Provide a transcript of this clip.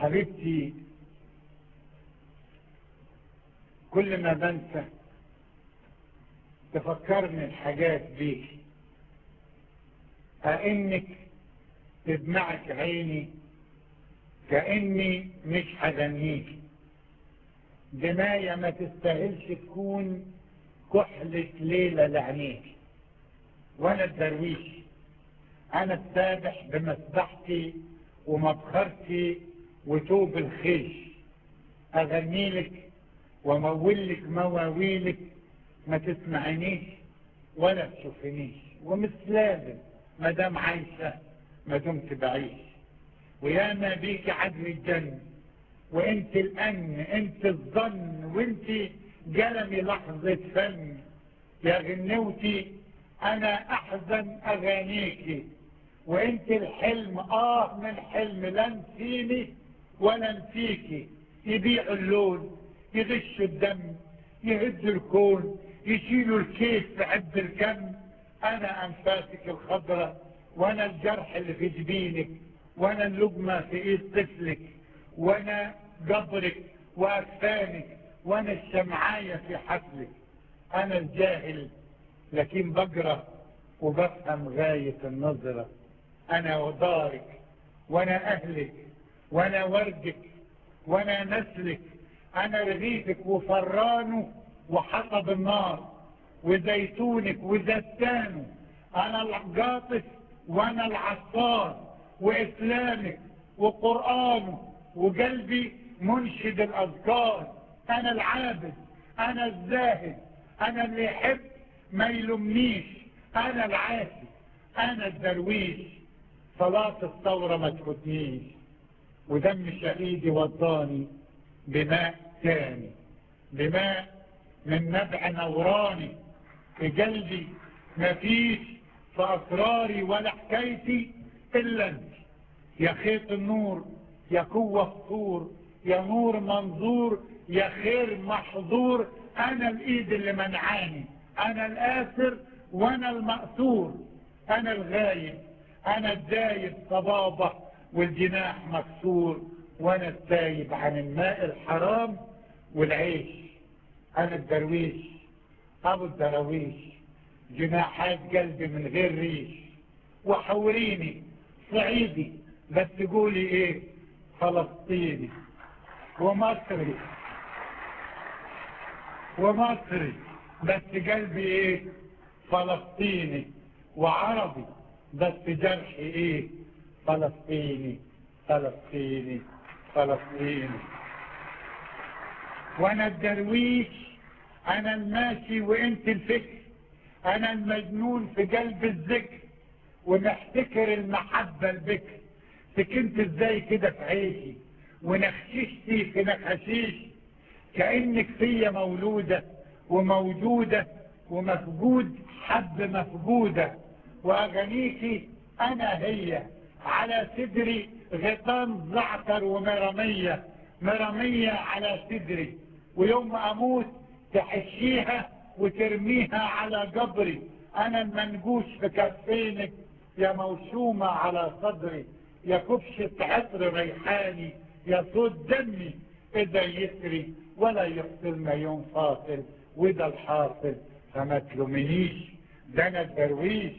حبيبتي كل ما بنسى تفكرني الحاجات بيك كأنك تدمعك عيني كأني مش هغنيك دماية ما تستاهلش تكون كحلة ليلة لعينيك. وأنا الدرويش أنا السابح بمسبحتي ومبخرتي وتوب الخيش اغني لك ومولك مواويلك ما تسمعنيش ولا تشوفنيش ومش لازم ما دام عايشة ما دمت بعيش. وياما بيك عدل الجن وانت الامن انت الظن وانت جلمي لحظة فن. يا غنوتي أنا أحزن أغانيكي وانت الحلم آه من حلم لا نسيني ولا نسيكي يبيعوا اللون يغشوا الدم يهدوا الكون يشيلوا الكيس في عد الكم. أنا أنفاسك الخضراء وأنا الجرح اللي في جبينك وأنا اللقمة في إيد طفلك وأنا قبرك وأكفانك وأنا الشمعاية في حفلك. أنا الجاهل لكن بقرأ وبفهم غاية النظرة. أنا ودارك وأنا أهلك. وأنا وردك وأنا نسلك. أنا رغيفك وفرانه وحطب النار وزيتونك وزتانه أنا القاطف وأنا العصار وإسلامك وقرآنه وقلبي منشد الأذكار. أنا العابد أنا الزاهد أنا اللي يحب ما يلومنيش. أنا العاسي أنا الدرويش. صلاة الثورة ما تفوتنيش. ودم شهيدي وضاني بماء تاني بماء من نبع نوراني في قلبي مفيش في اسراري ولا حكايتي إلا أنت. يا خيط النور يا قوة فطور يا نور منظور يا خير محظور. أنا الإيد اللي منعاني أنا الآسر وأنا المأثور. أنا الغايب أنا الدايب صبابة والجناح مكسور وأنا التايب عن الماء الحرام والعيش. أنا الدرويش أبو الدراويش. جناحات قلبي من غير ريش. وحوريني صعيدي بس تقولي إيه؟ فلسطيني. ومصري. ومصري بس قلبي إيه؟ فلسطيني. وعربي بس جرحي إيه؟ فلسطيني فلسطيني فلسطيني. وأنا الدرويش أنا الماشي وانت الفكر أنا المجنون في قلب الذكر ومحتكر المحبة البكر سكنت إزاي كده في عيشي؟ ونخششتي في نخشيش كأنك فيا مولودة وموجودة ومفقود حب مفقودة. واغانيكي أنا هي. على صدري غطان زعتر ومرمية. مرمية على صدري. ويوم أموت تحشيها وترميها على قبري. أنا المنجوش في كفينك يا موشومة على صدري. يا كبشة عطر ريحاني يا صوت دمي إذا يسري. ولا يفصلنا يوم فاصل وده الحاصل فما تلومنيش. ده أنا الدرويش